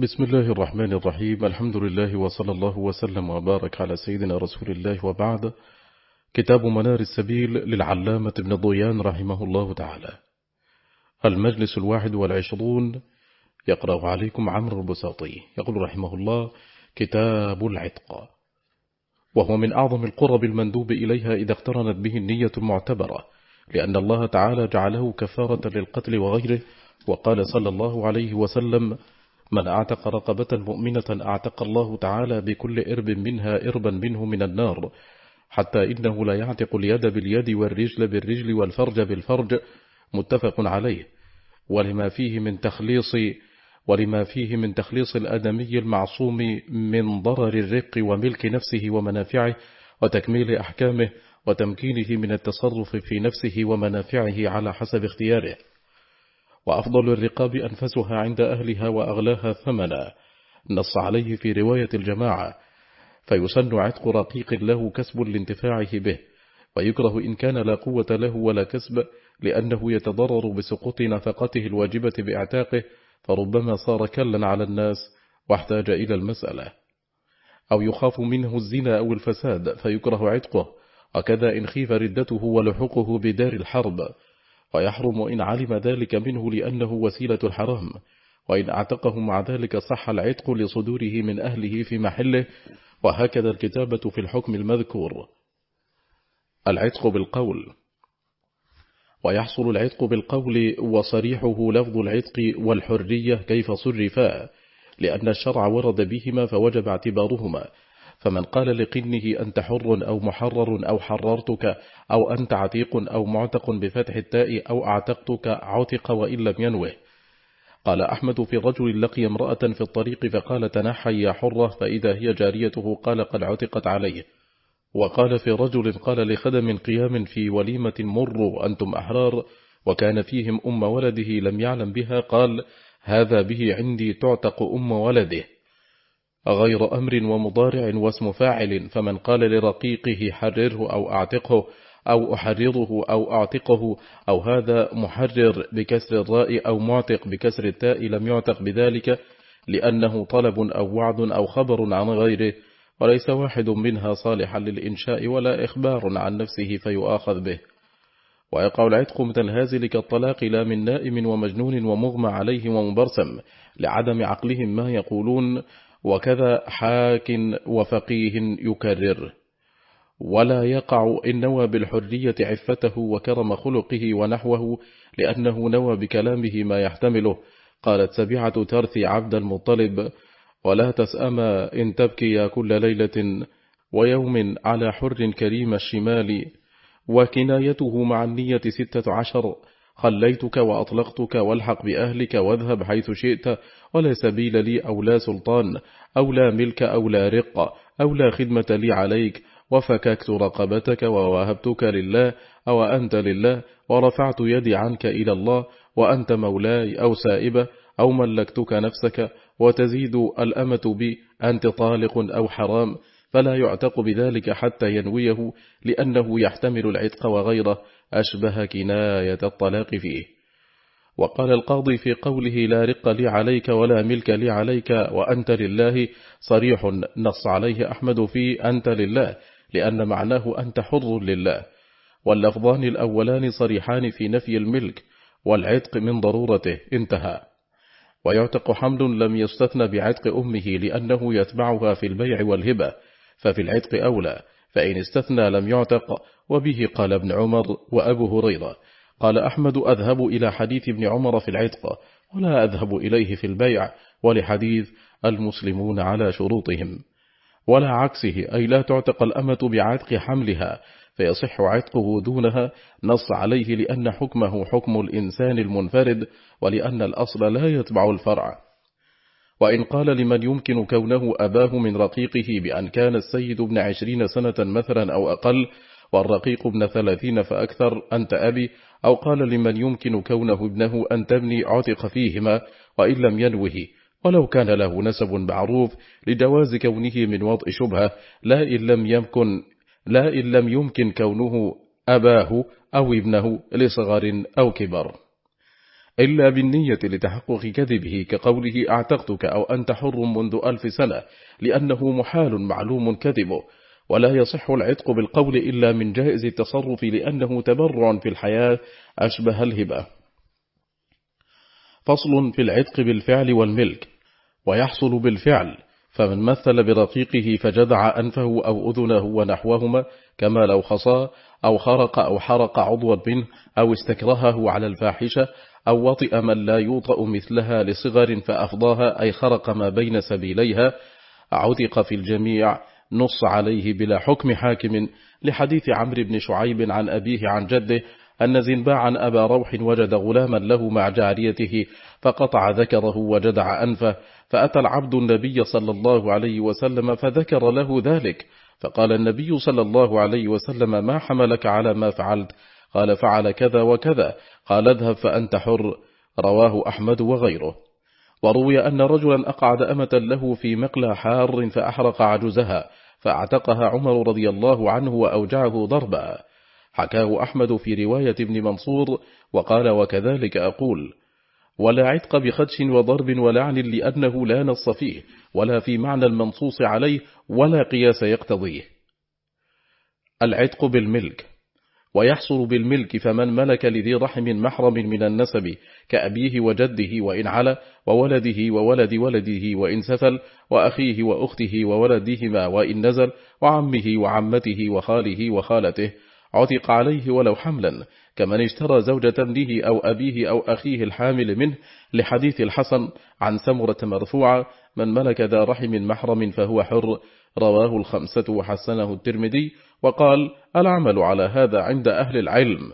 بسم الله الرحمن الرحيم. الحمد لله وصلى الله وسلم وبارك على سيدنا رسول الله وبعد. كتاب منار السبيل للعلامة ابن ضيان رحمه الله تعالى. المجلس الواحد والعشرون. يقرأ عليكم عمرو البساطي. يقول رحمه الله كتاب العتق. وهو من أعظم القرب المندوب إليها إذا اقترنت به النية المعتبرة لأن الله تعالى جعله كفارة للقتل وغيره وقال صلى الله عليه وسلم من أعتق رقبة مؤمنة أعتق الله تعالى بكل إرب منها إربا منه من النار حتى إنه لا يعتق اليد باليد والرجل بالرجل والفرج بالفرج متفق عليه. ولما فيه من تخليص ولما فيه من تخليص الأدمي المعصوم من ضرر الرق وملك نفسه ومنافعه وتكميل أحكامه وتمكينه من التصرف في نفسه ومنافعه على حسب اختياره. وأفضل الرقاب أنفسها عند أهلها وأغلاها ثمنا نص عليه في رواية الجماعة فيسن عتق رقيق له كسب لانتفاعه به ويكره إن كان لا قوة له ولا كسب لأنه يتضرر بسقوط نفقته الواجبة بإعتاقه فربما صار كلا على الناس واحتاج إلى المسألة. أو يخاف منه الزنا أو الفساد فيكره عتقه وكذا إن خيف ردته ولحقه بدار الحرب. ويحرم إن علم ذلك منه لأنه وسيلة الحرام وإن اعتقه مع ذلك صح العتق لصدوره من أهله في محله وهكذا الكتابة في الحكم المذكور. العتق بالقول. ويحصل العتق بالقول وصريحه لفظ العتق والحرية كيف صرفا لأن الشرع ورد بهما فوجب اعتبارهما. فمن قال لقنه أنت حر أو محرر أو حررتك أو أنت عتيق أو معتق بفتح التاء أو أعتقتك عتق وإن لم ينوه. قال أحمد في رجل لقي امرأة في الطريق فقال تنحي يا حرة فإذا هي جاريته قال قد عتقت عليه. وقال في رجل قال لخدم قيام في وليمة مروا أنتم أحرار وكان فيهم أم ولده لم يعلم بها قال هذا به عندي تعتق أم ولده. غير أمر ومضارع واسم فاعل فمن قال لرقيقه حرره أو أعتقه أو أحرره أو أعتقه أو هذا محرر بكسر الراء أو معتق بكسر التاء لم يعتق بذلك لأنه طلب أو وعد أو خبر عن غيره وليس واحد منها صالحا للإنشاء ولا إخبار عن نفسه فيؤاخذ به. ويقع العتق مثل الهازل كالطلاق لا من نائم ومجنون ومغمى عليه ومبرسم لعدم عقلهم ما يقولون وكذا حاك وفقيه يكرر. ولا يقع إن نوى بالحرية عفته وكرم خلقه ونحوه لأنه نوى بكلامه ما يحتمله. قالت سبيعة ترثي عبد المطلب ولا تسأما إن تبكي كل ليلة ويوم على حر كريم الشمال. وكنايته مع النية ستة عشر خليتك وأطلقتك والحق بأهلك واذهب حيث شئت ولا سبيل لي أو لا سلطان أو لا ملك أو لا رق أو لا خدمة لي عليك وفككت رقبتك ووهبتك لله أو أنت لله ورفعت يدي عنك إلى الله وأنت مولاي أو سائبة أو ملكتك نفسك وتزيد الأمة بي أنت طالق أو حرام فلا يعتق بذلك حتى ينويه لأنه يحتمل العتق وغيره. أشبه كناية الطلاق فيه. وقال القاضي في قوله لا رق لي عليك ولا ملك لي عليك وأنت لله صريح نص عليه أحمد في أنت لله لأن معناه أنت حر لله. واللفظان الأولان صريحان في نفي الملك والعتق من ضرورته. انتهى. ويعتق حمل لم يستثنى بعتق أمه لأنه يتبعها في البيع والهبة ففي العتق أولى. فإن استثنى لم يعتق وبه قال ابن عمر وأبو هريرة قال أحمد أذهب إلى حديث ابن عمر في العتق ولا أذهب إليه في البيع ولحديث المسلمون على شروطهم. ولا عكسه أي لا تعتق الأمة بعتق حملها فيصح عتقه دونها نص عليه لأن حكمه حكم الإنسان المنفرد ولأن الأصل لا يتبع الفرع. وإن قال لمن يمكن كونه أباه من رقيقه بأن كان السيد ابن عشرين سنة مثلا أو أقل والرقيق ابن ثلاثين فأكثر أنت أبي؟ أو قال لمن يمكن كونه ابنه أن تبني عتق فيهما وإن لم ينوه؟ ولو كان له نسب معروف لجواز كونه من وضع شبهة لا إن لم يمكن لا إن لم يمكن كونه أباه أو ابنه لصغر أو كبر. إلا بالنية لتحقق كذبه كقوله أعتقتك أو أنت حر منذ ألف سنة لأنه محال معلوم كذبه. ولا يصح العتق بالقول إلا من جائز التصرف لأنه تبرع في الحياة أشبه الهبة. فصل في العتق بالفعل والملك ويحصل بالفعل فمن مثل برقيقه فجدع أنفه أو أذنه ونحوهما كما لو خصى أو خرق أو حرق عضوا منه أو استكرهه على الفاحشة أو وطئ من لا يوطأ مثلها لصغر فأفضاها أي خرق ما بين سبيليها. عتق في الجميع نص عليه بلا حكم حاكم. لحديث عمرو بن شعيب عن أبيه عن جده أن زنباعا أبا روح وجد غلاما له مع جاريته فقطع ذكره وجدع أنفه. فأتى العبد النبي صلى الله عليه وسلم فذكر له ذلك. فقال النبي صلى الله عليه وسلم ما حملك على ما فعلت؟ قال فعل كذا وكذا. قال اذهب فأنت حر. رواه أحمد وغيره. وروي أن رجلا أقعد أمة له في مقلى حار فأحرق عجزها فأعتقها عمر رضي الله عنه وأوجعه ضربا. حكاه أحمد في رواية ابن منصور وقال وكذلك أقول ولا عتق بخدش وضرب ولعن لأنه لا نص فيه ولا في معنى المنصوص عليه ولا قياس يقتضيه. العتق بالملك. ويحصل بالملك فمن ملك لذي رحم محرم من النسب كأبيه وجده وإن علا وولده وولد ولده وإن سفل وأخيه وأخته وولدهما وإن نزل وعمه وعمته وخاله وخالته. عتق عليه ولو حملا كمن اشترى زوجة ابنه أو أبيه أو أخيه الحامل منه لحديث الحسن عن سمرة مرفوعة من ملك ذا رحم محرم فهو حر رواه الخمسة وحسنه الترمذي وقال العمل على هذا عند أهل العلم.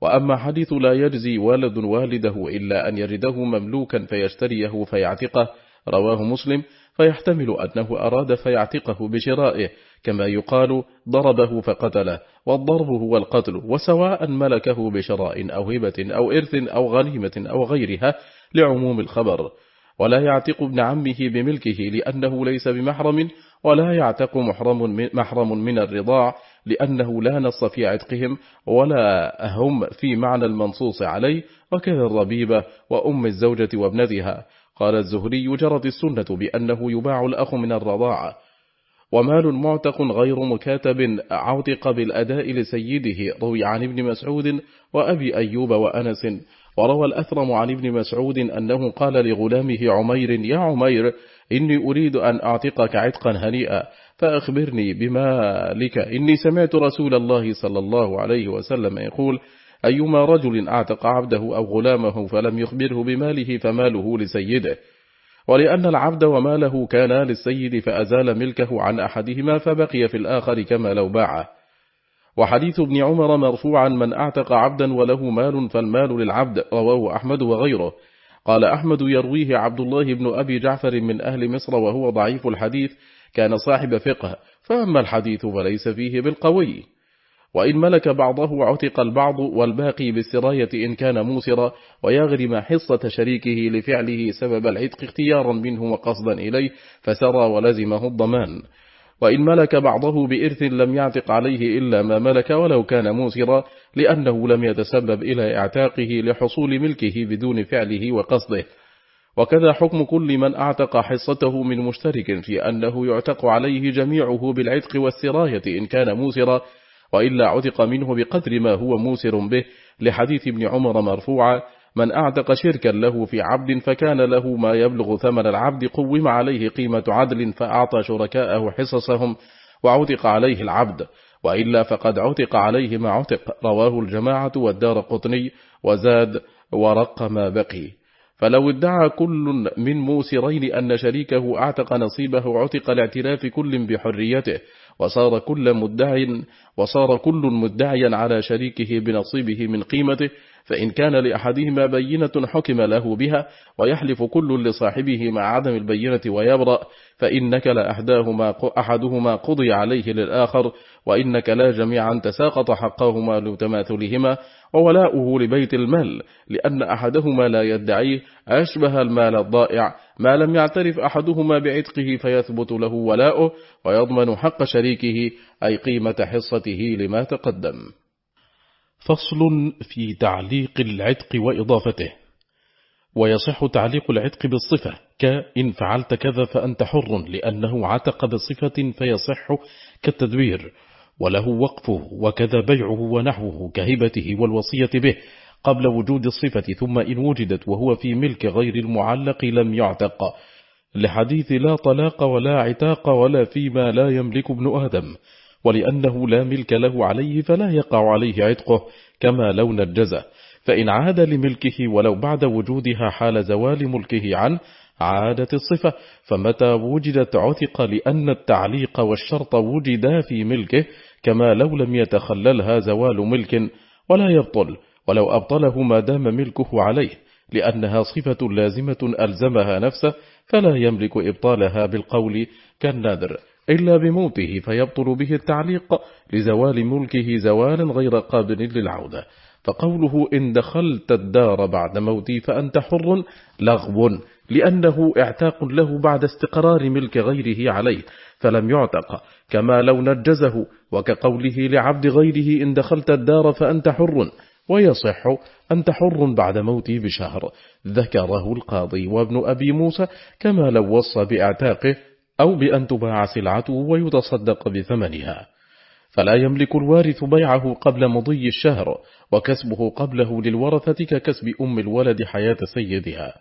وأما حديث لا يجزي والد والده إلا أن يجده مملوكا فيشتريه فيعتقه رواه مسلم فيحتمل أنه أراد فيعتقه بشرائه كما يقال ضربه فقتله والضرب هو القتل وسواء ملكه بشراء أو هبة أو إرث أو غنيمة أو غيرها لعموم الخبر. ولا يعتق ابن عمه بملكه لأنه ليس بمحرم ولا يعتق محرم محرم من الرضاع لأنه لا نص في عتقهم ولا هم في معنى المنصوص عليه وكذا الربيبة وأم الزوجة وابنتها. قال الزهري جرت السنة بأنه يباع الأخ من الرضاعة ومال معتق غير مكاتب عوتق بالأداء لسيده روي عن ابن مسعود وأبي أيوب وأنس. وروى الأثرم عن ابن مسعود أنه قال لغلامه عمير يا عمير إني أريد أن أعتقك عتقا هنيئا فأخبرني بما لك. إني سمعت رسول الله صلى الله عليه وسلم يقول أيما رجل أعتق عبده أو غلامه فلم يخبره بماله فماله لسيده. ولأن العبد وماله كانا للسيد فأزال ملكه عن أحدهما فبقي في الآخر كما لو باعه. وحديث ابن عمر مرفوعا من أعتق عبدا وله مال فالمال للعبد رواه أحمد وغيره. قال أحمد يرويه عبد الله بن أبي جعفر من أهل مصر وهو ضعيف الحديث كان صاحب فقه فأما الحديث فليس فيه بالقوي. وإن ملك بعضه عتق البعض والباقي بالسراية إن كان موسرا ويغرم حصة شريكه لفعله سبب العتق اختيارا منه وقصدا إليه فسرى ولزمه الضمان. وإن ملك بعضه بإرث لم يعتق عليه إلا ما ملك ولو كان موسرا لأنه لم يتسبب إلى إعتاقه لحصول ملكه بدون فعله وقصده. وكذا حكم كل من أعتق حصته من مشترك في أنه يعتق عليه جميعه بالعتق والسراية إن كان موسرا وإلا عتق منه بقدر ما هو موسر به لحديث ابن عمر مرفوعا. من أعتق شركا له في عبد فكان له ما يبلغ ثمن العبد قوم عليه قيمة عدل فأعطى شركاءه حصصهم وعتق عليه العبد وإلا فقد عتق عليه ما عتق رواه الجماعة والدار قطني وزاد ورق ما بقي. فلو ادعى كل من موسرين أن شريكه أعتق نصيبه عتق لاعتراف كل بحريته وصار كل مدعي وصار كل مدعيا على شريكه بنصيبه من قيمته فإن كان لأحدهما بينة حكم له بها ويحلف كل لصاحبه مع عدم البينة ويبرأ فإنك لأحداهما أحدهما قضي عليه للآخر وإنك لا جميعا تساقط حقهما لتماثلهما وولاؤه لبيت المال لأن أحدهما لا يدعيه أشبه المال الضائع ما لم يعترف أحدهما بعتقه فيثبت له ولاؤه ويضمن حق شريكه أي قيمة حصته لما تقدم. فصل في تعليق العتق وإضافته. ويصح تعليق العتق بالصفة كإن فعلت كذا فأنت حر لأنه عتق بصفة فيصح كالتدوير وله وقفه وكذا بيعه ونحوه كهبته والوصية به قبل وجود الصفة ثم إن وجدت وهو في ملك غير المعلق لم يعتق. لحديث لا طلاق ولا عتاق ولا فيما لا يملك ابن آدم. ولأنه لا ملك له عليه فلا يقع عليه عتقه كما لو نجزه فإن عاد لملكه ولو بعد وجودها حال زوال ملكه عنه عادت الصفة. فمتى وجدت عتق لأن التعليق والشرط وجدا في ملكه كما لو لم يتخللها زوال ملك ولا يبطل. ولو أبطله ما دام ملكه عليه لأنها صفة لازمة ألزمها نفسه فلا يملك إبطالها بالقول كالنادر. إلا بموته فيبطل به التعليق لزوال ملكه زوالا غير قابل للعودة. فقوله إن دخلت الدار بعد موتي فأنت حر لغو لأنه اعتاق له بعد استقرار ملك غيره عليه فلم يعتق كما لو نجزه وكقوله لعبد غيره إن دخلت الدار فأنت حر ويصح أنت حر بعد موتي بشهر. ذكره القاضي وابن أبي موسى كما لو وصى بإعتاقه أو بأن تباع سلعته ويتصدق بثمنها. فلا يملك الوارث بيعه قبل مضي الشهر وكسبه قبله للورثة ككسب أم الولد حياة سيدها.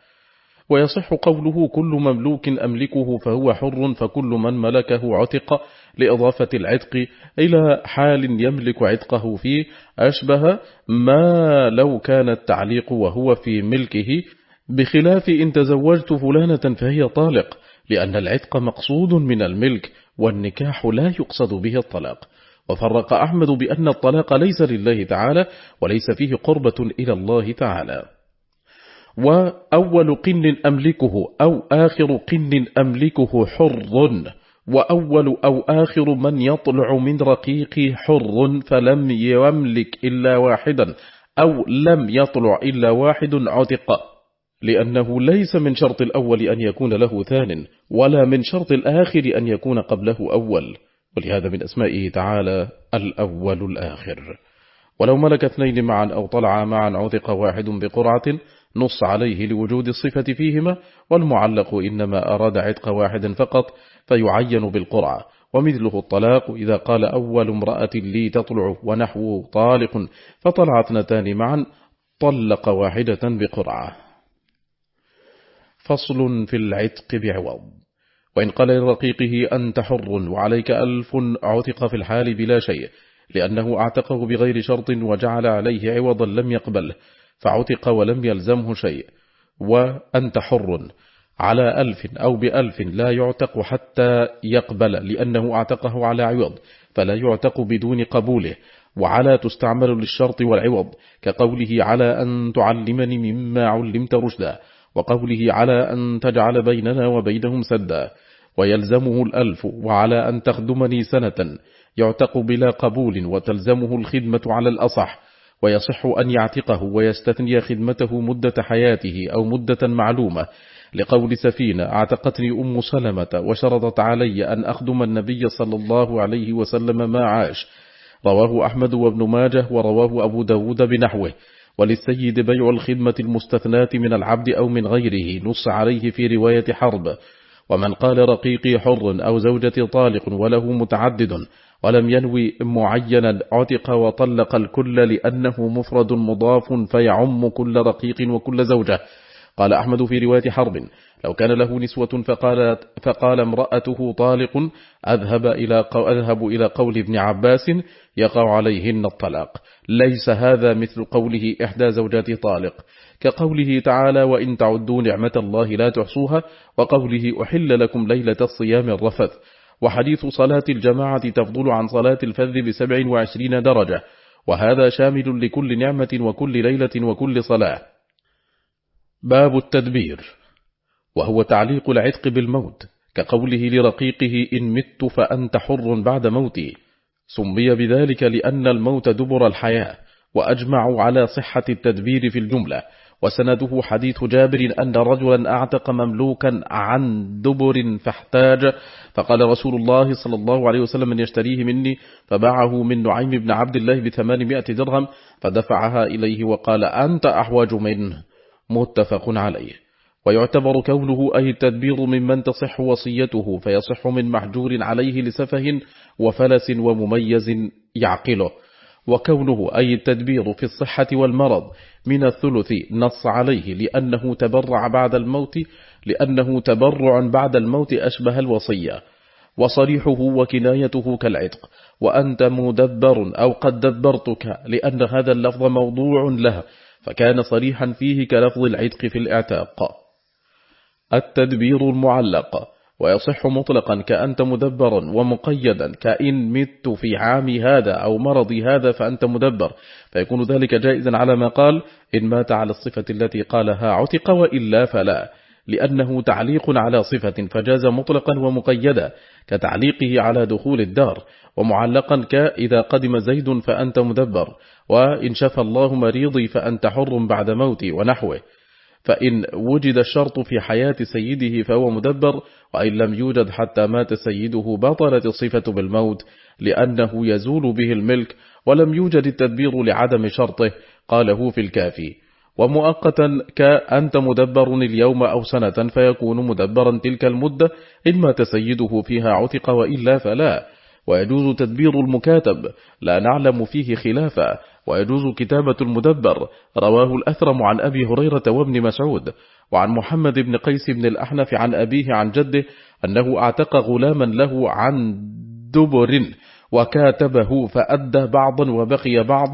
ويصح قوله كل مملوك أملكه فهو حر فكل من ملكه عتق لإضافة العتق إلى حال يملك عتقه فيه أشبه ما لو كان التعليق وهو في ملكه بخلاف إن تزوجت فلانة فهي طالق. لأن العتق مقصود من الملك والنكاح لا يقصد به الطلاق. وفرق أحمد بأن الطلاق ليس لله تعالى وليس فيه قربة إلى الله تعالى. وأول قن أملكه أو آخر قن أملكه حر وأول أو آخر من يطلع من رقيقي حر فلم يملك إلا واحدا أو لم يطلع إلا واحد عتق. لأنه ليس من شرط الأول أن يكون له ثان ولا من شرط الآخر أن يكون قبله أول. ولهذا من أسمائه تعالى الأول الآخر. ولو ملك اثنين معا أو طلع معا عتق واحد بقرعة نص عليه لوجود الصفة فيهما والمعلق إنما أراد عتق واحد فقط فيعين بالقرعة. ومثله الطلاق إذا قال أول امرأة لي تطلع ونحو طالق فطلع اثنتان معا طلق واحدة بقرعة. فصل في العتق بعوض. وإن قال لرقيقه أنت حر وعليك ألف عتق في الحال بلا شيء لأنه أعتقه بغير شرط وجعل عليه عوضا لم يقبله فعتق ولم يلزمه شيء. وأنت حر على ألف أو بألف لا يعتق حتى يقبل لأنه أعتقه على عوض فلا يعتق بدون قبوله. وعلى تستعمل للشرط والعوض كقوله على أن تعلمني مما علمت رشدا. وقوله على أن تجعل بيننا وبينهم سدا ويلزمه الألف وعلى أن تخدمني سنة يعتق بلا قبول وتلزمه الخدمة على الأصح ويصح أن يعتقه ويستثني خدمته مدة حياته أو مدة معلومة. لقول سفينة أعتقتني أم سلمة وشرطت علي أن أخدم النبي صلى الله عليه وسلم ما عاش. رواه أحمد وابن ماجه ورواه أبو داود بنحوه. وللسيد بيع الخدمة المستثناة من العبد أو من غيره نص عليه في رواية حرب. ومن قال رقيقي حر أو زوجتي طالق وله متعدد ولم ينوي معينا عتق وطلق الكل لأنه مفرد مضاف فيعم كل رقيق وكل زوجة. قال أحمد في رواية حرب لو كان له نسوة فقال, فقال امرأته طالق أذهب إلى, أذهب إلى قول ابن عباس يقع عليهن الطلاق. ليس هذا مثل قوله إحدى زوجات طالق. كقوله تعالى وإن تعدوا نعمة الله لا تحصوها وقوله أحل لكم ليلة الصيام الرفث وحديث صلاة الجماعة تفضل عن صلاة الفذ بسبع وعشرين درجة. وهذا شامل لكل نعمة وكل ليلة وكل صلاة. باب التدبير وهو تعليق العتق بالموت كقوله لرقيقه إن مت فأنت حر بعد موتي سمي بذلك لأن الموت دبر الحياة وأجمعوا على صحة التدبير في الجملة وسنده حديث جابر أن رجلا أعتق مملوكا عن دبر فاحتاج فقال رسول الله صلى الله عليه وسلم من يشتريه مني فباعه من نعيم بن عبد الله بثمانمائة درهم فدفعها إليه وقال أنت أحوج منه. متفق عليه. ويعتبر كونه أي التدبير ممن تصح وصيته فيصح من محجور عليه لسفه وفلس ومميز يعقله. وكونه أي التدبير في الصحة والمرض من الثلث نص عليه لأنه تبرع بعد الموت لأنه تبرع بعد الموت أشبه الوصية. وصريحه وكنايته كالعتق. وأنت مدبر أو قد دبرتك لأن هذا اللفظ موضوع له. فكان صريحا فيه كلفظ العتق في الإعتاق. التدبير المعلق ويصح مطلقا كأنت مدبرا ومقيدا كإن مت في عام هذا أو مرضي هذا فأنت مدبر. فيكون ذلك جائزا على ما قال إن مات على الصفة التي قالها عتق وإلا فلا لأنه تعليق على صفة فجاز مطلقا ومقيدا كتعليقه على دخول الدار. ومعلقا كإذا قدم زيد فأنت مدبر وإن شفى الله مريضي فأنت حر بعد موتي ونحوه. فإن وجد الشرط في حياة سيده فهو مدبر وإن لم يوجد حتى مات سيده بطلت الصفة بالموت لأنه يزول به الملك ولم يوجد التدبير لعدم شرطه قاله في الكافي. ومؤقتا كأنت مدبر اليوم أو سنة فيكون مدبرا تلك المدة إن مات سيده فيها عتق وإلا فلا. ويجوز تدبير المكاتب لا نعلم فيه خلافا ويجوز كتابة المدبر رواه الأثرم عن أبي هريرة وابن مسعود وعن محمد بن قيس بن الأحنف عن أبيه عن جده أنه اعتق غلاما له عن دبر وكاتبه فأدى بعضا وبقي بعض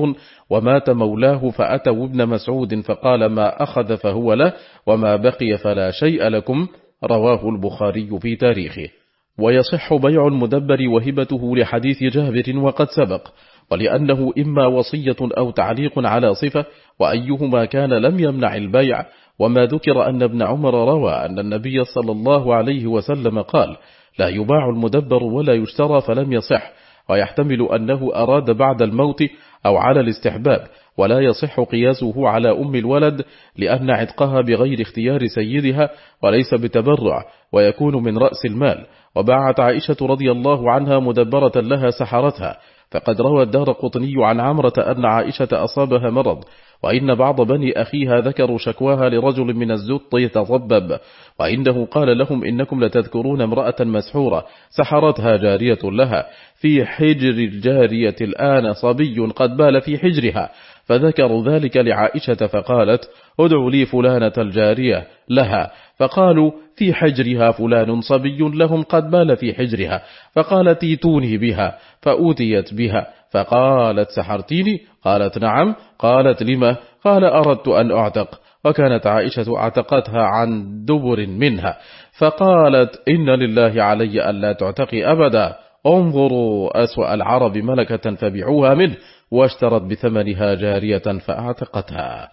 ومات مولاه فأتوا ابن مسعود فقال ما أخذ فهو له وما بقي فلا شيء لكم رواه البخاري في تاريخه. ويصح بيع المدبر وهبته لحديث جابر وقد سبق ولأنه إما وصية أو تعليق على صفة وأيهما كان لم يمنع البيع وما ذكر أن ابن عمر روى أن النبي صلى الله عليه وسلم قال لا يباع المدبر ولا يشترى فلم يصح ويحتمل أنه أراد بعد الموت أو على الاستحباب ولا يصح قياسه على أم الولد لأن عتقها بغير اختيار سيدها وليس بتبرع ويكون من رأس المال وباعت عائشة رضي الله عنها مدبرة لها سحرتها. فقد روى الدار قطني عن عمرة أن عائشة أصابها مرض وإن بعض بني أخيها ذكروا شكواها لرجل من الزط يتضبب. وإنه قال لهم إنكم لتذكرون امرأة مسحورة سحرتها جارية لها. في حجر الجارية الآن صبي قد بال في حجرها. فذكروا ذلك لعائشة فقالت ادعوا لي فلانة الجارية لها. فقالوا في حجرها فلان صبي لهم قد بال في حجرها. فقالت ايتوني بها. فأوتيت بها. فقالت سحرتيني؟ قالت نعم. قالت لما؟ قال أردت أن أعتق. وكانت عائشة أعتقتها عن دبر منها. فقالت إن لله علي ألا تعتقي أبدا. انظروا أسوأ العرب ملكة فبيعوها منه. واشترت بثمنها جارية فأعتقتها.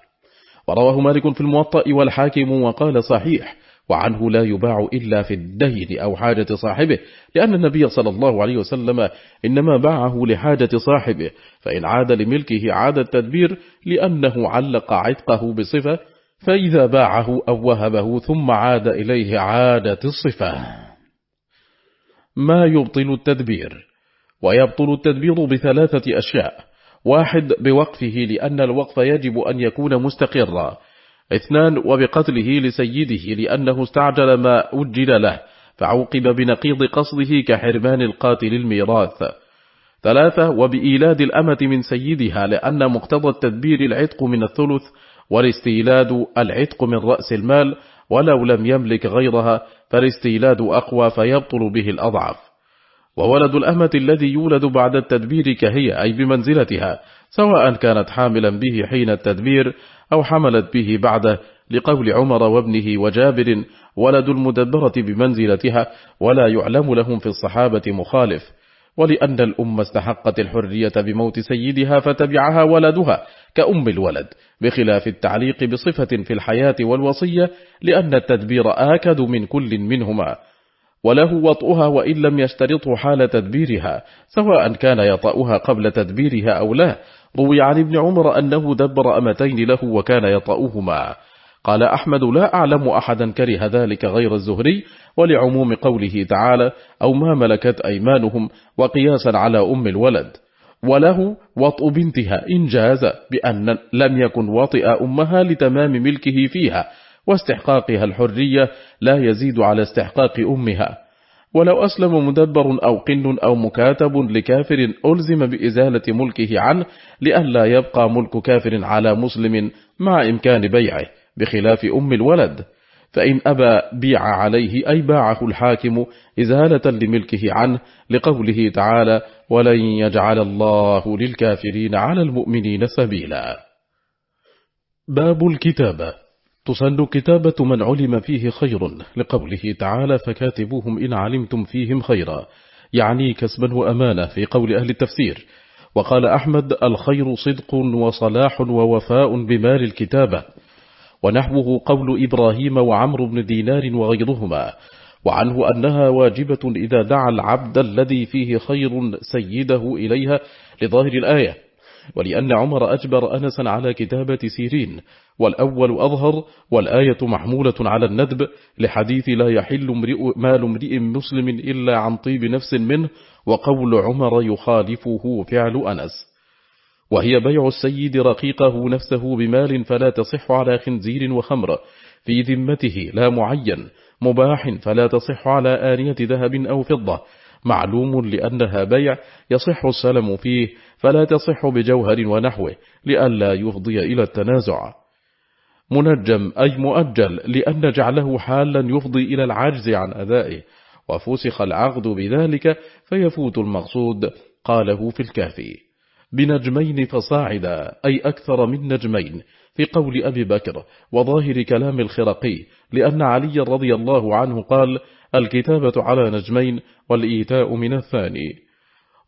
ورواه مالك في الموطأ والحاكم وقال صحيح وعنه لا يباع إلا في الدين أو حاجة صاحبه لأن النبي صلى الله عليه وسلم إنما باعه لحاجة صاحبه فإن عاد لملكه عاد التدبير لأنه علق عتقه بصفة فإذا باعه أو وهبه ثم عاد إليه عادة الصفة. ما يبطل التدبير؟ ويبطل التدبير بثلاثة أشياء. واحد بوقفه لأن الوقف يجب أن يكون مستقرا. اثنان وبقتله لسيده لأنه استعجل ما أجل له فعوقب بنقيض قصده كحرمان القاتل الميراث. ثلاثة وبإيلاد الأمة من سيدها لأن مقتضى التدبير العتق من الثلث والاستيلاد العتق من رأس المال ولو لم يملك غيرها فالاستيلاد أقوى فيبطل به الأضعف. وولد الأمة الذي يولد بعد التدبير كهي أي بمنزلتها سواء كانت حاملا به حين التدبير أو حملت به بعده لقول عمر وابنه وجابر ولد المدبرة بمنزلتها ولا يعلم لهم في الصحابة مخالف. ولأن الأم استحقت الحرية بموت سيدها فتبعها ولدها كأم الولد بخلاف التعليق بصفة في الحياة والوصية لأن التدبير آكد من كل منهما. وله وطئها وإن لم يشترطه حال تدبيرها سواء كان يطأها قبل تدبيرها أو لا. روي عن ابن عمر أنه دبر أمتين له وكان يطأهما. قال أحمد لا أعلم أحدا كره ذلك غير الزهري ولعموم قوله تعالى أو ما ملكت أيمانهم وقياسا على أم الولد وله وطء بنتها إن جاز بأن لم يكن وطئ أمها لتمام ملكه فيها واستحقاقها الحرية لا يزيد على استحقاق أمها. ولو أسلم مدبر أو قن أو مكاتب لكافر ألزم بإزالة ملكه عنه لئلا يبقى ملك كافر على مسلم مع إمكان بيعه بخلاف أم الولد. فإن أبى بيع عليه أي باعه الحاكم إزالة لملكه عنه لقوله تعالى ولن يجعل الله للكافرين على المؤمنين سبيلا باب الكتابة. تسن كتابة من علم فيه خير لقوله تعالى فكاتبوهم إن علمتم فيهم خيرا. يعني كسبا وأمانة في قول أهل التفسير. وقال أحمد الخير صدق وصلاح ووفاء بمال الكتابة. ونحوه قول إبراهيم وعمر بن دينار وغيرهما. وعنه أنها واجبة إذا دعا العبد الذي فيه خير سيده إليها لظاهر الآية. ولأن عمر أجبر أنسا على كتابة سيرين والأول أظهر والآية محمولة على الندب لحديث لا يحل مال امرئ مسلم إلا عن طيب نفس منه وقول عمر يخالفه فعل أنس. وهي بيع السيد رقيقه نفسه بمال فلا تصح على خنزير وخمر في ذمته لا معين مباح فلا تصح على آنية ذهب أو فضة. معلوم لأنها بيع يصح السلم فيه فلا تصح بجوهر ونحوه لئلا يفضي إلى التنازع. منجم أي مؤجل لأن جعله حالا يفضي إلى العجز عن أدائه. وفسخ العقد بذلك فيفوت المقصود قاله في الكافي بنجمين فصاعدا أي أكثر من نجمين في قول أبي بكر وظاهر كلام الخرقي لأن علي رضي الله عنه قال الكتابة على نجمين والإيتاء من الثاني.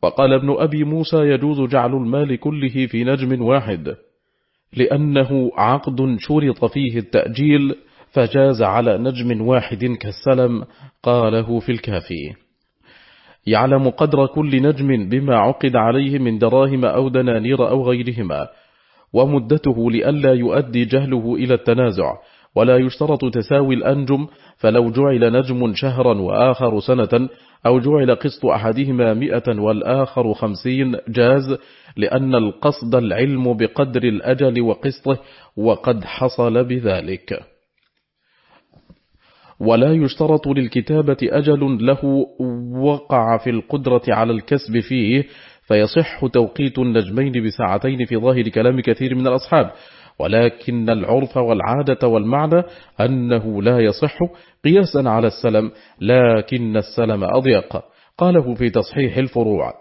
وقال ابن أبي موسى يجوز جعل المال كله في نجم واحد لأنه عقد شرط فيه التأجيل فجاز على نجم واحد كالسلم قاله في الكافي. يعلم قدر كل نجم بما عقد عليه من دراهم أو دنانير أو غيرهما ومدته لئلا يؤدي جهله إلى التنازع ولا يشترط تساوي الأنجم فلو جعل نجم شهرا وآخر سنة أو جعل قسط أحدهما مئة والآخر خمسين جاز لأن القصد العلم بقدر الأجل وقسطه وقد حصل بذلك. ولا يشترط للكتابة أجل له وقع في القدرة على الكسب فيه فيصح توقيت النجمين بساعتين في ظاهر كلام كثير من الأصحاب. ولكن العرف والعادة والمعنى أنه لا يصح قياسا على السلم لكن السلم أضيق. قاله في تصحيح الفروع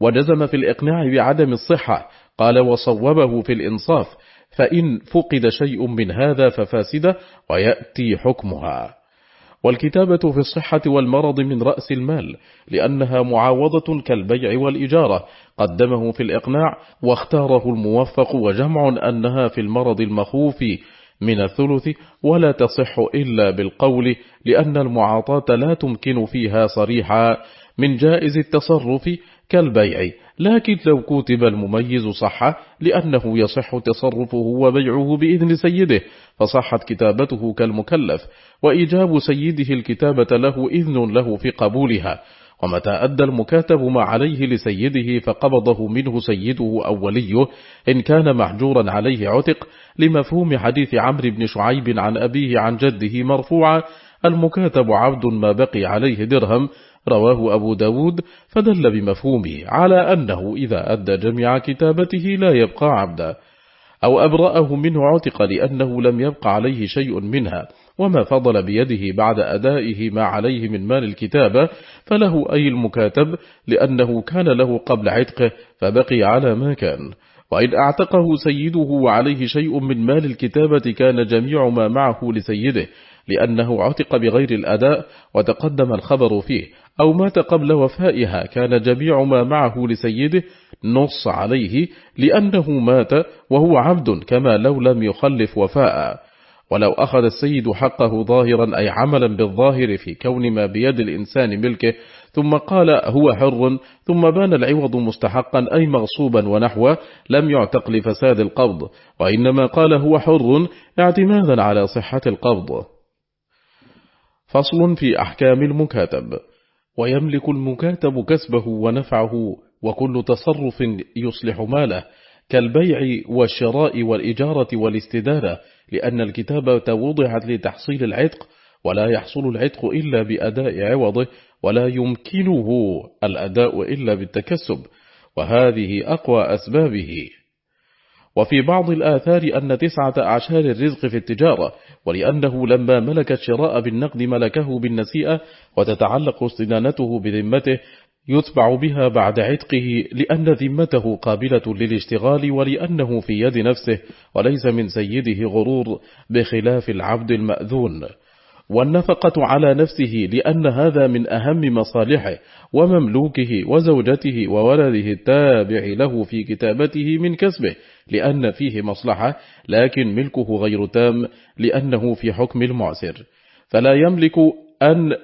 وجزم في الإقناع بعدم الصحة. قال وصوبه في الإنصاف. فإن فقد شيء من هذا ففاسد ويأتي حكمها. والكتابة في الصحة والمرض من رأس المال لأنها معاوضة كالبيع والإجارة. قدمه في الإقناع واختاره الموفق وجمع أنها في المرض المخوف من الثلث ولا تصح إلا بالقول لأن المعاطاة لا تمكن فيها صريحا من جائز التصرف كالبيع. لكن لو كتب المميز صح لأنه يصح تصرفه وبيعه بإذن سيده فصحت كتابته كالمكلف وإيجاب سيده الكتابة له إذن له في قبولها. ومتى أدى المكاتب ما عليه لسيده فقبضه منه سيده أو وليه إن كان محجورا عليه عتق لمفهوم حديث عمرو بن شعيب عن أبيه عن جده مرفوعا المكاتب عبد ما بقي عليه درهم رواه أبو داود فدل بمفهومه على أنه إذا أدى جميع كتابته لا يبقى عبدا أو أبرأه منه عتق لأنه لم يبقى عليه شيء منها وما فضل بيده بعد أدائه ما عليه من مال الكتابة فله أي المكاتب لأنه كان له قبل عتقه فبقي على ما كان. وإن أعتقه سيده وعليه شيء من مال الكتابة كان جميع ما معه لسيده لأنه عتق بغير الأداء وتقدم الخبر فيه أو مات قبل وفائها كان جميع ما معه لسيده نص عليه لأنه مات وهو عبد كما لو لم يخلف وفاء. ولو أخذ السيد حقه ظاهرا أي عملا بالظاهر في كون ما بيد الإنسان ملكه ثم قال هو حر ثم بان العوض مستحقا أي مغصوبا ونحوه لم يعتق لفساد القبض وإنما قال هو حر اعتمادا على صحة القبض. فصل في أحكام المكاتب. ويملك المكاتب كسبه ونفعه وكل تصرف يصلح ماله كالبيع والشراء والإجارة والاستدارة لأن الكتابة وضعت لتحصيل العتق ولا يحصل العتق إلا بأداء عوضه ولا يمكنه الأداء إلا بالتكسب وهذه أقوى أسبابه. وفي بعض الآثار أن تسعة أعشار الرزق في التجارة ولأنه لما ملك الشراء بالنقد ملكه بالنسيئة وتتعلق استدانته بذمته يتبع بها بعد عتقه لأن ذمته قابلة للاشتغال ولأنه في يد نفسه وليس من سيده غرور بخلاف العبد المأذون. والنفقة على نفسه لأن هذا من أهم مصالحه ومملوكه وزوجته وولده التابع له في كتابته من كسبه لأن فيه مصلحة لكن ملكه غير تام لأنه في حكم المعسر. فلا يملك أن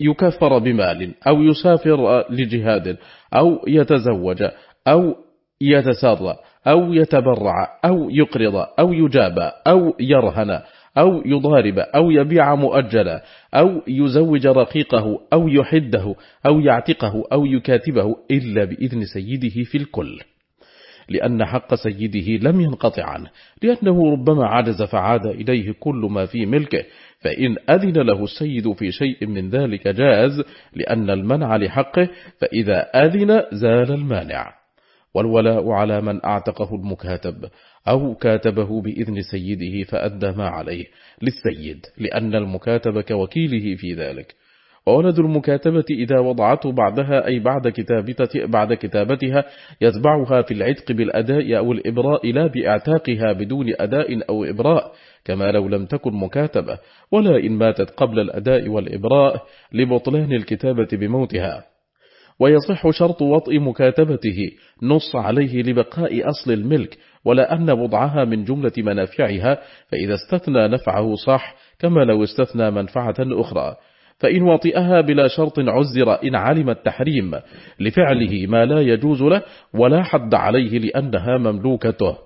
يكفر بمال أو يسافر لجهاد أو يتزوج أو يتسرى أو يتبرع أو يقرض أو يجاب أو يرهن أو يضارب أو يبيع مؤجلا أو يزوج رقيقه أو يحده أو يعتقه أو يكاتبه إلا بإذن سيده في الكل. لأن حق سيده لم ينقطع عنه لأنه ربما عجز فعاد إليه كل ما في ملكه. فإن أذن له السيد في شيء من ذلك جاز لأن المنع لحقه فإذا أذن زال المانع. والولاء على من أعتقه المكاتب. أو كاتبه بإذن سيده فأدى ما عليه للسيد لأن المكاتب كوكيله في ذلك. وولد المكاتبة إذا وضعته بعدها أي بعد, بعد كتابتها يتبعها في العتق بالأداء أو الإبراء لا بإعتاقها بدون أداء أو إبراء كما لو لم تكن مكاتبة. ولا إن ماتت قبل الأداء والإبراء لبطلان الكتابة بموتها. ويصح شرط وطء مكاتبته نص عليه لبقاء أصل الملك ولا أن وضعها من جملة منافعها فإذا استثنى نفعه صح كما لو استثنى منفعة أخرى. فإن وطئها بلا شرط عزر إن علم التحريم لفعله ما لا يجوز له ولا حد عليه لأنها مملوكته.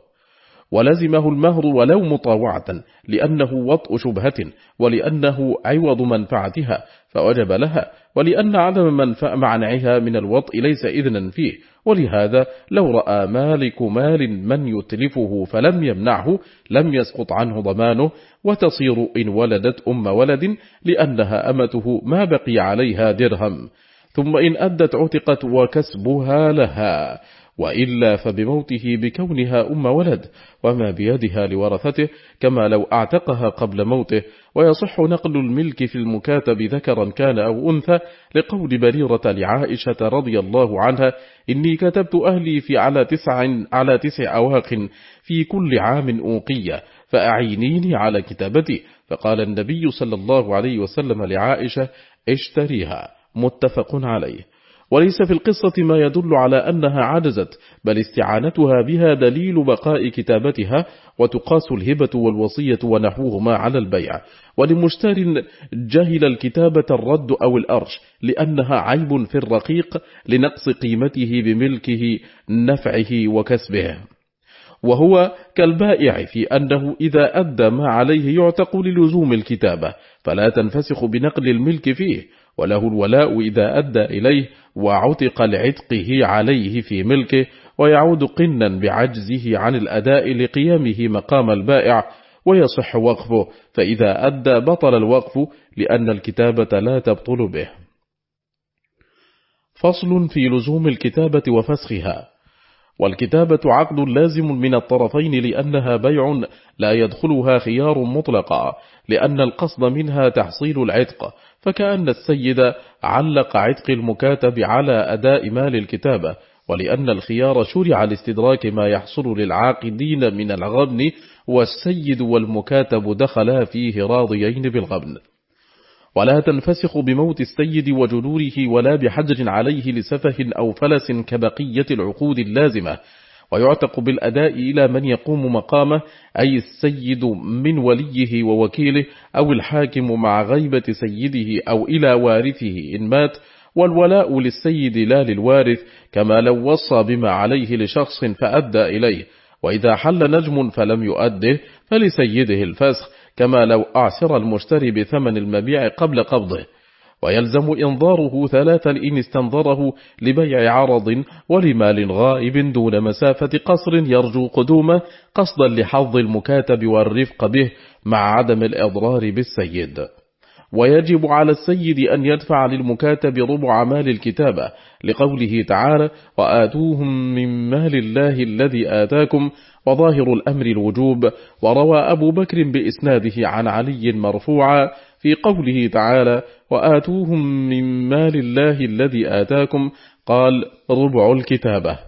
ولزمه المهر ولو مطاوعة لأنه وطء شبهة ولأنه عوض منفعتها فوجب لها. ولأن عدم منفع معنعها من الوطء ليس إذنا فيه ولهذا لو رأى مالك مال من يتلفه فلم يمنعه لم يسقط عنه ضمانه وتصير إن ولدت أم ولد لأنها أمته ما بقي عليها درهم. ثم إن أدت عتقت وكسبها لها. وإلا فبموته بكونها أم ولد وما بيدها لورثته كما لو أعتقها قبل موته. ويصح نقل الملك في المكاتب ذكرا كان أو أنثى لقول بريرة لعائشة رضي الله عنها إني كتبت أهلي في على تسع, على تسع أواق في كل عام أوقية فأعينيني على كتابتي. فقال النبي صلى الله عليه وسلم لعائشة اشتريها. متفق عليه. وليس في القصة ما يدل على أنها عجزت بل استعانتها بها دليل بقاء كتابتها وتقاس الهبة والوصية ونحوهما على البيع. ولمشتر جهل الكتابة الرد أو الأرش لأنها عيب في الرقيق لنقص قيمته بملكه نفعه وكسبه. وهو كالبائع في أنه إذا أدى ما عليه يعتق للزوم الكتابة فلا تنفسخ بنقل الملك فيه. وله الولاء إذا أدى إليه وعتق لعتقه عليه في ملكه ويعود قنا بعجزه عن الأداء لقيامه مقام البائع ويصح وقفه. فإذا أدى بطل الوقف لأن الكتابة لا تبطل به. فصل في لزوم الكتابة وفسخها. والكتابة عقد لازم من الطرفين لأنها بيع لا يدخلها خيار مطلقا لأن القصد منها تحصيل العتق. فكأن السيد علق عتق المكاتب على أداء مال الكتابة ولأن الخيار شرع لاستدراك ما يحصل للعاقدين من الغبن والسيد والمكاتب دخلا فيه راضيين بالغبن. ولا تنفسخ بموت السيد وجلوره ولا بحجر عليه لسفه أو فلس كبقية العقود اللازمة. ويعتق بالأداء إلى من يقوم مقامه أي السيد من وليه ووكيله أو الحاكم مع غيبة سيده أو إلى وارثه إن مات. والولاء للسيد لا للوارث كما لو وصى بما عليه لشخص فأدى إليه. وإذا حل نجم فلم يؤده فلسيده الفسخ كما لو أعسر المشتري بثمن المبيع قبل قبضه. ويلزم إنظاره ثلاثا إن استنظره لبيع عرض ولمال غائب دون مسافة قصر يرجو قدومه قصدا لحظ المكاتب والرفق به مع عدم الإضرار بالسيد. ويجب على السيد أن يدفع للمكاتب ربع مال الكتابة لقوله تعالى وآتوهم من مال الله الذي آتاكم وظاهر الأمر الوجوب. وروى أبو بكر بإسناده عن علي مرفوعا في قوله تعالى وآتوهم من مال الله الذي آتاكم. قال ربع الكتابة.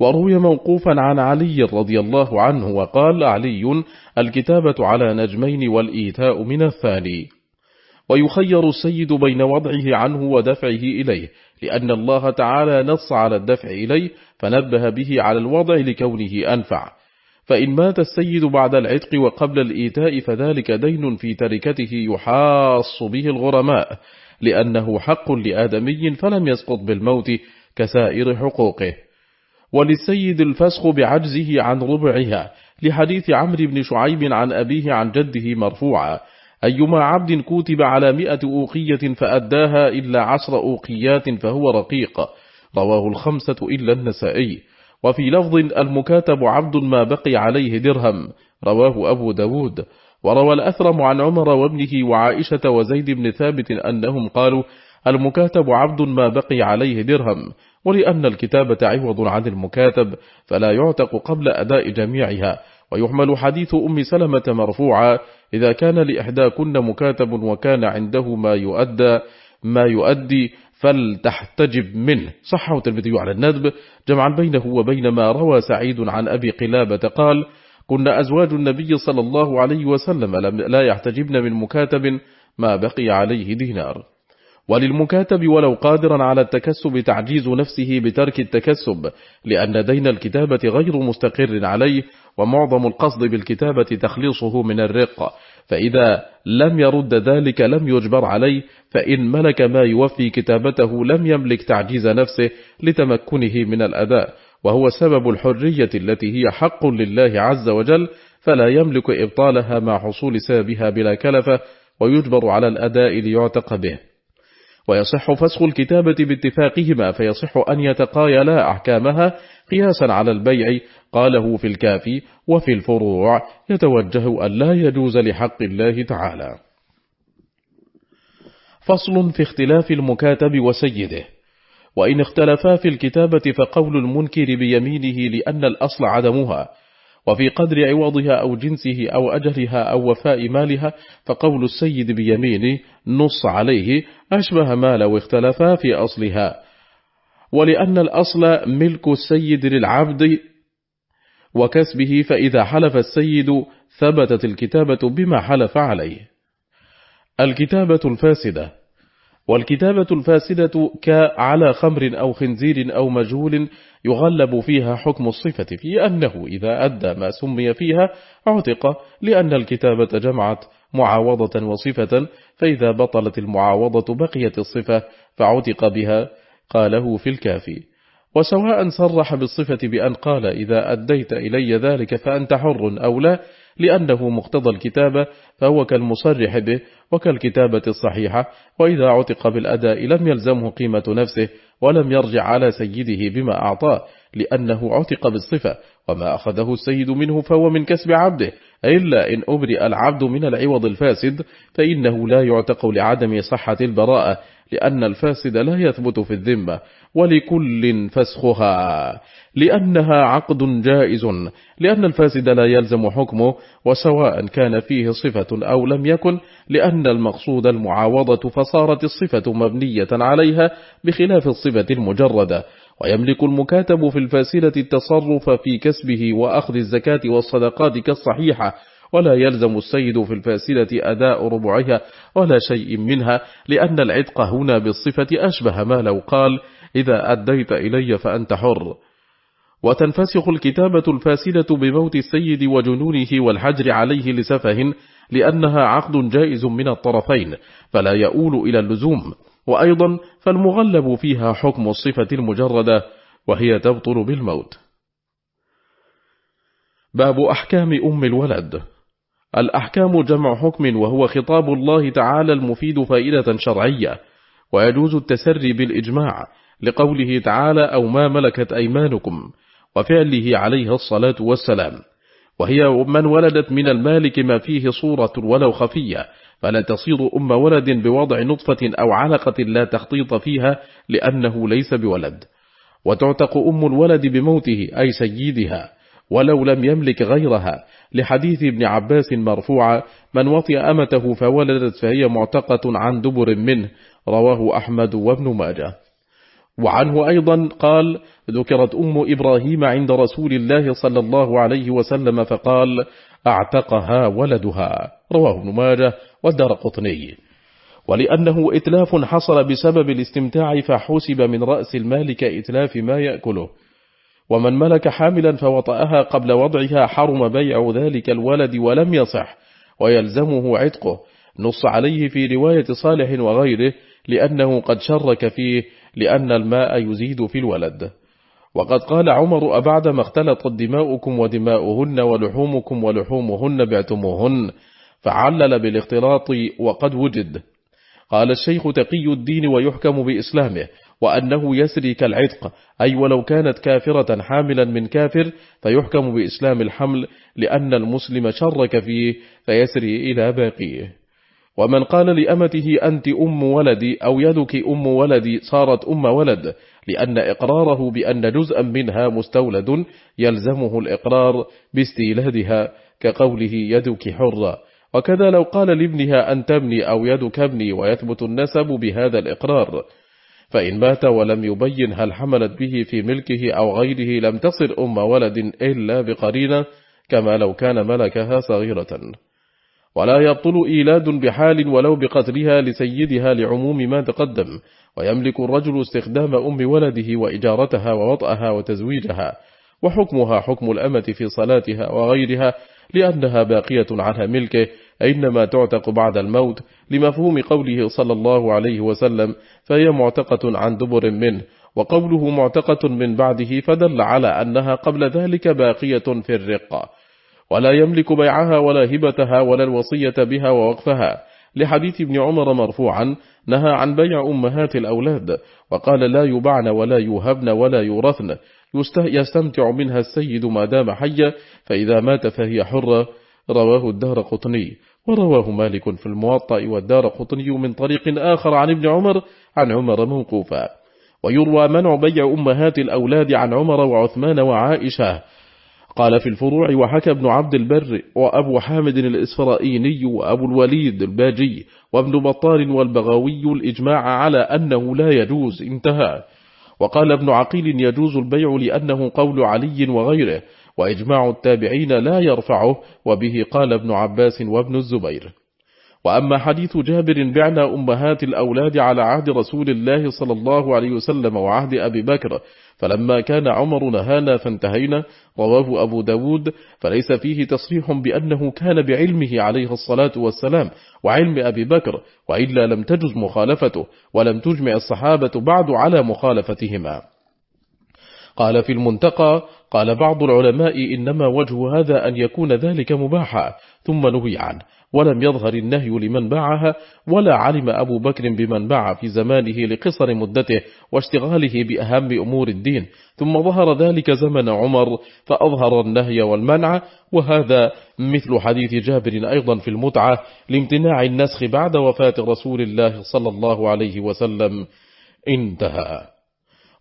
وروي موقوفا عن علي رضي الله عنه وقال علي الكتابة على نجمين والإيتاء من الثاني. ويخير السيد بين وضعه عنه ودفعه إليه لأن الله تعالى نص على الدفع إليه فنبه به على الوضع لكونه أنفع. فإن مات السيد بعد العتق وقبل الإيتاء فذلك دين في تركته يحاص به الغرماء لأنه حق لآدمي فلم يسقط بالموت كسائر حقوقه. وللسيد الفسخ بعجزه عن ربعها لحديث عمرو بن شعيب عن أبيه عن جده مرفوعا أيما عبد كوتب على مئة أوقية فأداها إلا عشر أوقيات فهو رقيق رواه الخمسة إلا النسائي. وفي لفظ المكاتب عبد ما بقي عليه درهم رواه أبو داود. وروى الأثرم عن عمر وابنه وعائشة وزيد بن ثابت أنهم قالوا المكاتب عبد ما بقي عليه درهم ولأن الكتابة عوض عن المكاتب فلا يعتق قبل أداء جميعها. ويحمل حديث أم سلمة مرفوعا إذا كان لإحداكن مكاتب وكان عنده ما يؤدى ما يؤدي فلتحتجب منه. صحه الترمذي على الندب جمعا بينه وبين ما روى سعيد عن أبي قلابة قال كنا أزواج النبي صلى الله عليه وسلم لا يحتجبن من مكاتب ما بقي عليه دينار. وللمكاتب ولو قادرا على التكسب تعجيز نفسه بترك التكسب لأن دين الكتابة غير مستقر عليه ومعظم القصد بالكتابة تخليصه من الرق. فإذا لم يرد ذلك لم يجبر عليه فإن ملك ما يوفي كتابته لم يملك تعجيز نفسه لتمكنه من الأداء. وهو سبب الحرية التي هي حق لله عز وجل فلا يملك إبطالها مع حصول سببها بلا كلفة ويجبر على الأداء ليعتق به. ويصح فسخ الكتابة باتفاقهما فيصح أن يتقايلا أحكامها قياسا على البيع قاله في الكافي وفي الفروع يتوجه أن لا يجوز لحق الله تعالى. فصل في اختلاف المكاتب وسيده. وإن اختلفا في الكتابة فقول المنكر بيمينه لأن الأصل عدمها. وفي قدر عوضها أو جنسه أو أجلها أو وفاء مالها فقول السيد بيمينه نص عليه أشبه ما لو اختلفا في أصلها. ولأن الأصل ملك السيد للعبد وكسبه فإذا حلف السيد ثبتت الكتابة بما حلف عليه. الكتابة الفاسدة. والكتابة الفاسدة كعلى خمر أو خنزير أو مجهول يغلب فيها حكم الصفة في أنه إذا أدى ما سمي فيها عتق لأن الكتابة جمعت معاوضة وصفة فإذا بطلت المعاوضة بقيت الصفة فعتق بها قاله في الكافي. وسواء صرح بالصفة بأن قال إذا أديت إلي ذلك فأنت حر أو لا لأنه مقتضى الكتابة فهو كالمصرح به وكالكتابة الصحيحة وإذا عتق بالأداء لم يلزمه قيمة نفسه ولم يرجع على سيده بما أعطاه لأنه عتق بالصفة وما أخذه السيد منه فهو من كسب عبده إلا إن أبرئ العبد من العوض الفاسد فإنه لا يعتق لعدم صحة البراءة لأن الفاسد لا يثبت في الذمة ولكل فسخها. لأنها عقد جائز لأن الفاسد لا يلزم حكمه وسواء كان فيه صفة أو لم يكن لأن المقصود المعاوضة فصارت الصفة مبنية عليها بخلاف الصفة المجردة. ويملك المكاتب في الفاسدة التصرف في كسبه وأخذ الزكاة والصدقات كالصحيحة ولا يلزم السيد في الفاسدة أداء ربعها ولا شيء منها لأن العتق هنا بالصفة أشبه ما لو قال إذا أديت إلي فأنت حر. وتنفسخ الكتابة الفاسدة بموت السيد وجنونه والحجر عليه لسفه لأنها عقد جائز من الطرفين فلا يؤول إلى اللزوم. وأيضا فالمغلب فيها حكم الصفة المجردة وهي تبطل بالموت. باب أحكام أم الولد. الأحكام جمع حكم وهو خطاب الله تعالى المفيد فائدة شرعية ويجوز التسري بالإجماع لقوله تعالى أو ما ملكت أيمانكم. وفعله عليه الصلاة والسلام. وهي من ولدت من المالك ما فيه صورة ولو خفية فلا تصير أم ولد بوضع نطفة أو علقة لا تخطيط فيها لأنه ليس بولد. وتعتق أم الولد بموته أي سيدها ولو لم يملك غيرها. لحديث ابن عباس مرفوعا من وطئ أمته فولدت فهي معتقة عن دبر منه رواه أحمد وابن ماجه. وعنه أيضا قال ذكرت أم إبراهيم عند رسول الله صلى الله عليه وسلم فقال أعتقها ولدها. رواه ابن ماجه والدار قطني. ولأنه إتلاف حصل بسبب الاستمتاع فحسب من رأس المال كإتلاف ما يأكله. ومن ملك حاملا فوطأها قبل وضعها حرم بيع ذلك الولد ولم يصح ويلزمه عتقه. نص عليه في رواية صالح وغيره لأنه قد شرك فيه لأن الماء يزيد في الولد. وقد قال عمر أبعدما اختلطت دماؤكم ودماؤهن ولحومكم ولحومهن بعتموهن فعلل بالاختلاط وقد وجد. قال الشيخ تقي الدين ويحكم بإسلامه وأنه يسري كالعتق أي ولو كانت كافرة حاملا من كافر فيحكم بإسلام الحمل لأن المسلم شرك فيه فيسري إلى باقيه. ومن قال لأمته أنت أم ولدي أو يدك أم ولدي صارت أم ولد لأن إقراره بأن جزءا منها مستولد يلزمه الإقرار باستيلادها كقوله يدك حرة. وكذا لو قال لابنها أن تبني أو يدك ابني ويثبت النسب بهذا الإقرار. فإن مات ولم يبين هل حملت به في ملكه أو غيره لم تصر أم ولد إلا بقرينة كما لو كان ملكها صغيرة. ولا يبطل إيلاد بحال ولو بقتلها لسيدها لعموم ما تقدم ويملك الرجل استخدام أم ولده وإجارتها ووطأها وتزويجها. وحكمها حكم الأمة في صلاتها وغيرها لأنها باقية على ملكه إنما تعتق بعد الموت لمفهوم قوله صلى الله عليه وسلم فهي معتقة عن دبر منه. وقوله معتقة من بعده فدل على أنها قبل ذلك باقية في الرقة. ولا يملك بيعها ولا هبتها ولا الوصية بها ووقفها. لحديث ابن عمر مرفوعا نهى عن بيع أمهات الأولاد وقال لا يبعن ولا يوهبن ولا يورثن. يستمتع منها السيد ما دام حيا فإذا مات فهي حرة. رواه الدار قطني. ورواه مالك في الموطأ والدار قطني من طريق آخر عن ابن عمر عن عمر موقوفا. ويروى منع بيع أمهات الأولاد عن عمر وعثمان وعائشة. قال في الفروع وحكى ابن عبد البر وأبو حامد الإسفرائيني وأبو الوليد الباجي وابن بطال والبغاوي الإجماع على أنه لا يجوز انتهى وقال ابن عقيل يجوز البيع لأنه قول علي وغيره وإجماع التابعين لا يرفعه وبه قال ابن عباس وابن الزبير. وأما حديث جابر بعنا أمهات الأولاد على عهد رسول الله صلى الله عليه وسلم وعهد أبي بكر فلما كان عمر نهانا فانتهينا رواه أبو داود فليس فيه تصريح بأنه كان بعلمه عليه الصلاة والسلام وعلم أبي بكر وإلا لم تجز مخالفته ولم تجمع الصحابة بعد على مخالفتهما. قال في المنتقى قال بعض العلماء إنما وجه هذا أن يكون ذلك مباحا ثم نهي عنه. ولم يظهر النهي لمن باعها ولا علم أبو بكر بمن باع في زمانه لقصر مدته واشتغاله بأهم أمور الدين. ثم ظهر ذلك زمن عمر فأظهر النهي والمنع وهذا مثل حديث جابر أيضا في المتعة لامتناع النسخ بعد وفاة رسول الله صلى الله عليه وسلم. انتهى.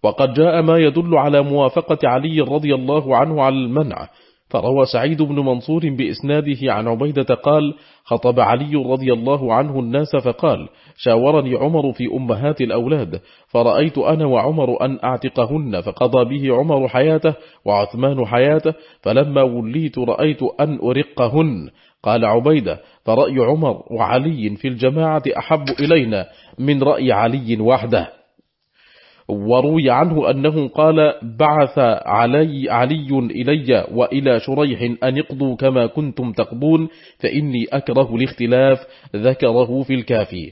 وقد جاء ما يدل على موافقة علي رضي الله عنه على المنع فروى سعيد بن منصور بإسناده عن عبيدة قال خطب علي رضي الله عنه الناس فقال شاورني عمر في أمهات الأولاد فرأيت أنا وعمر أن أعتقهن فقضى به عمر حياته وعثمان حياته فلما وليت رأيت أن أرقهن قال عبيدة فرأي عمر وعلي في الجماعة أحب إلينا من رأي علي وحده وروي عنه أنه قال بعث علي, علي إلي وإلى شريح أن يقضوا كما كنتم تقضون فإني أكره الاختلاف ذكره في الكافي.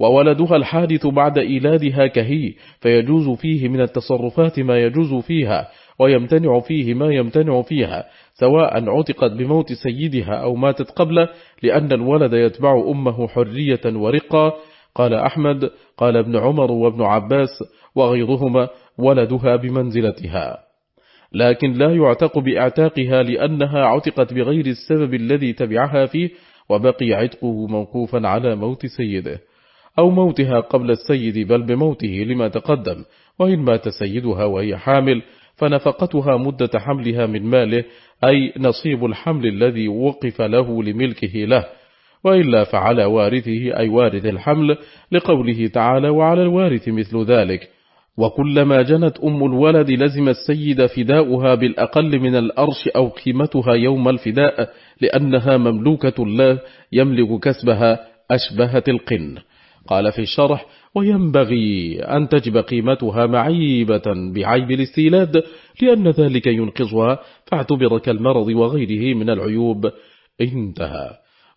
وولدها الحادث بعد إيلادها كهي فيجوز فيه من التصرفات ما يجوز فيها ويمتنع فيه ما يمتنع فيها سواء عتقت بموت سيدها أو ماتت قبله لأن الولد يتبع أمه حرية ورقة. قال أحمد قال ابن عمر وابن عباس وغيرهما ولدها بمنزلتها. لكن لا يعتق بإعتاقها لأنها عتقت بغير السبب الذي تبعها فيه وبقي عتقه موقوفا على موت سيده أو موتها قبل السيد بل بموته لما تقدم وإن مات سيدها وهي حامل فنفقتها مدة حملها من ماله أي نصيب الحمل الذي وقف له لملكه له. وإلا فعلى وارثه أي وارث الحمل لقوله تعالى وعلى الوارث مثل ذلك وكلما جنت أم الولد لزم السيد فداؤها بالأقل من الأرش أو قيمتها يوم الفداء لأنها مملوكة له يملك كسبها أشبهت القن. قال في الشرح وينبغي أن تجب قيمتها معيبة بعيب الاستيلاد لأن ذلك ينقصها فاعتبر كالمرض وغيره من العيوب. انتهى.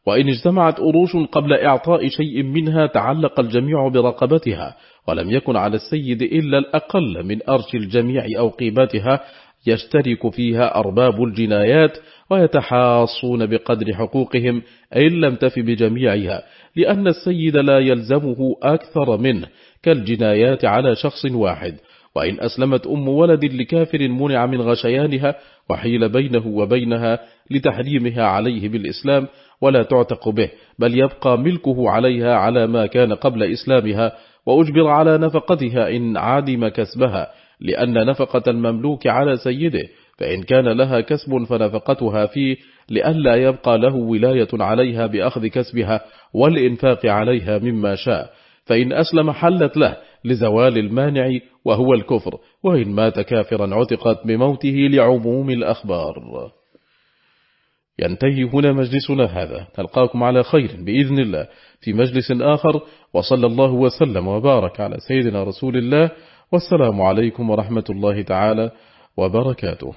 وإن اجتمعت أروش قبل إعطاء شيء منها تعلق الجميع برقبتها ولم يكن على السيد إلا الأقل من أرش الجميع أو قيمتها يشترك فيها أرباب الجنايات ويتحاصون بقدر حقوقهم إن لم تف بجميعها لأن السيد لا يلزمه أكثر منه كالجنايات على شخص واحد وإن أسلمت أم ولد لكافر منع من غشيانها وحيل بينه وبينها لتحريمها عليه بالإسلام ولا تعتق به بل يبقى ملكه عليها على ما كان قبل إسلامها وأجبر على نفقتها إن عادم كسبها لأن نفقة المملوك على سيده فإن كان لها كسب فنفقتها فيه لئلا يبقى له ولاية عليها بأخذ كسبها والإنفاق عليها مما شاء. فإن أسلم حلت له لزوال المانع وهو الكفر وإن مات كافرا عتقت بموته لعموم الأخبار. ينتهي هنا مجلسنا هذا. نلقاكم على خير بإذن الله. في مجلس آخر وصلى الله وسلم وبارك على سيدنا رسول الله. والسلام عليكم ورحمة الله تعالى وبركاته.